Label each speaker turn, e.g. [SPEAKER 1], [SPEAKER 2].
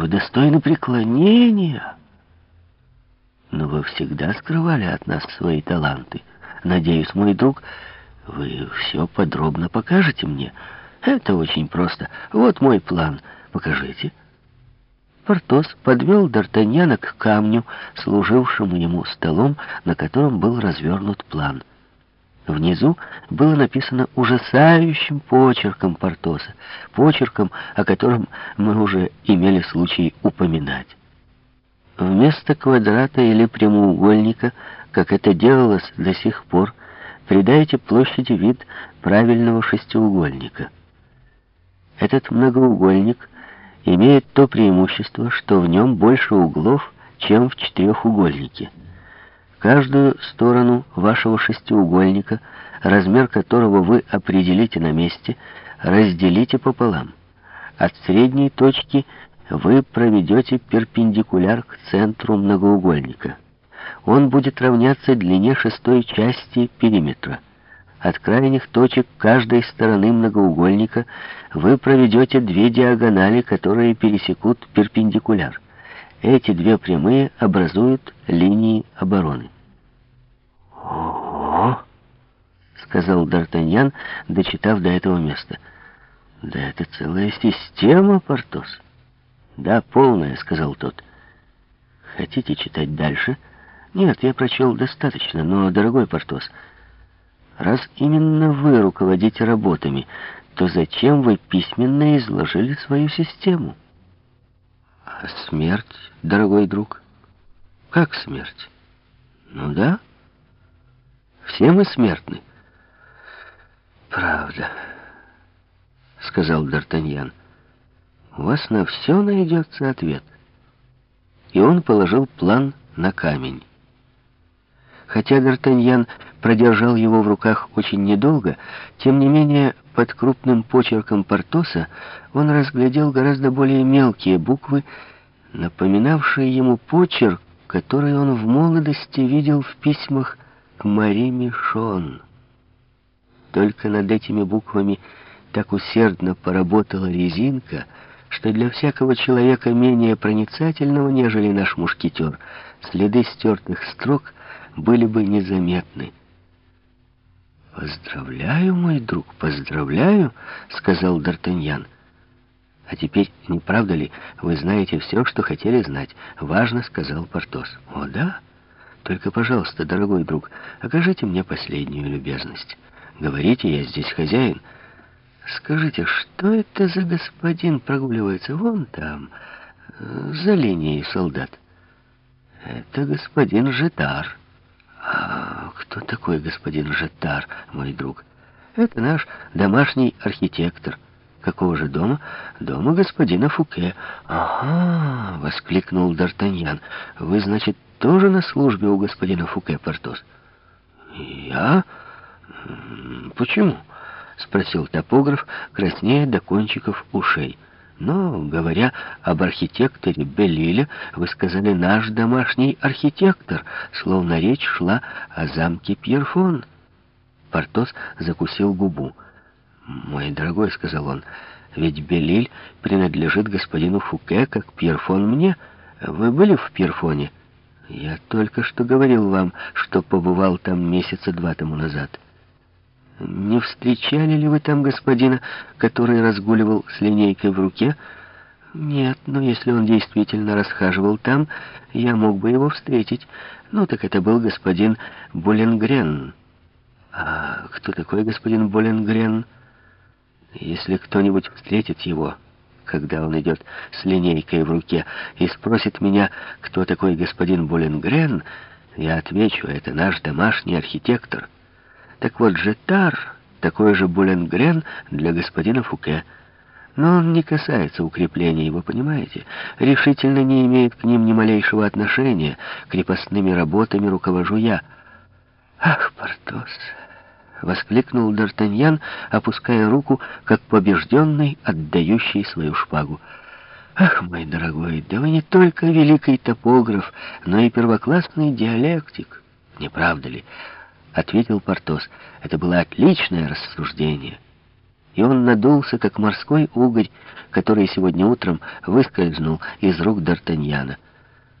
[SPEAKER 1] Вы достойны преклонения. Но вы всегда скрывали от нас свои таланты. Надеюсь, мой друг, вы все подробно покажете мне. Это очень просто. Вот мой план. Покажите. Портос подвел Д'Артаньяна к камню, служившему ему столом, на котором был развернут план. Внизу было написано ужасающим почерком Портоса, почерком, о котором мы уже имели случай упоминать. Вместо квадрата или прямоугольника, как это делалось до сих пор, придайте площади вид правильного шестиугольника. Этот многоугольник имеет то преимущество, что в нем больше углов, чем в четырехугольнике. Каждую сторону вашего шестиугольника, размер которого вы определите на месте, разделите пополам. От средней точки вы проведете перпендикуляр к центру многоугольника. Он будет равняться длине шестой части периметра. От крайних точек каждой стороны многоугольника вы проведете две диагонали, которые пересекут перпендикуляр. Эти две прямые образуют линии обороны.
[SPEAKER 2] «Ого!» — сказал Д'Артаньян, дочитав до этого места. «Да это целая система, Портос».
[SPEAKER 1] «Да, полная», — сказал тот. «Хотите читать дальше?» «Нет, я прочел достаточно, но, дорогой Портос, раз именно вы руководите работами, то зачем вы письменно изложили свою систему?»
[SPEAKER 2] А смерть, дорогой друг?
[SPEAKER 1] Как смерть?
[SPEAKER 2] Ну да.
[SPEAKER 1] Все мы смертны.
[SPEAKER 2] Правда, сказал Д'Артаньян.
[SPEAKER 1] У вас на все найдется ответ. И он положил план на камень. Хотя Д'Артаньян продержал его в руках очень недолго, тем не менее под крупным почерком Портоса он разглядел гораздо более мелкие буквы, напоминавшие ему почерк, который он в молодости видел в письмах к Мари Мишон. Только над этими буквами так усердно поработала резинка, что для всякого человека менее проницательного, нежели наш мушкетер, следы стертых строк были бы незаметны. «Поздравляю, мой друг, поздравляю», — сказал Д'Артаньян. «А теперь, не правда ли, вы знаете все, что хотели знать?» — важно сказал Портос. «О, да? Только, пожалуйста, дорогой друг, окажите мне последнюю любезность. Говорите, я здесь хозяин. Скажите, что это за господин прогуливается вон там, за линией солдат?» «Это господин Жетар». «А кто такой господин Жетар, мой друг?» «Это наш домашний архитектор». «Какого же дома?» «Дома господина Фуке». «Ага!» — воскликнул Д'Артаньян. «Вы, значит, тоже на службе у господина Фуке, Портос?» «Я? Почему?» — спросил топограф, краснея до кончиков ушей. Но, говоря об архитекторе Белиле, вы сказали «наш домашний архитектор», словно речь шла о замке Пьерфон. Портос закусил губу. «Мой дорогой», — сказал он, — «ведь Белиль принадлежит господину Фуке, как Пьерфон мне. Вы были в Пьерфоне?» «Я только что говорил вам, что побывал там месяца два тому назад». Не встречали ли вы там господина, который разгуливал с линейкой в руке? Нет, но если он действительно расхаживал там, я мог бы его встретить. Ну, так это был господин Боленгрен. А кто такой господин Боленгрен? Если кто-нибудь встретит его, когда он идет с линейкой в руке, и спросит меня, кто такой господин Боленгрен, я отвечу, это наш домашний архитектор. Так вот, Жетар, такой же Буленгрен для господина Фуке. Но он не касается укрепления его, понимаете? Решительно не имеет к ним ни малейшего отношения. Крепостными работами руковожу я. Ах, Портос! — воскликнул Д'Артаньян, опуская руку, как побежденный, отдающий свою шпагу. «Ах, мой дорогой, да вы не только великий топограф, но и первоклассный диалектик, не правда ли?» — ответил Портос. «Это было отличное рассуждение». и он надулся, как морской угорь, который сегодня утром выскользнул из рук Д'Артаньяна.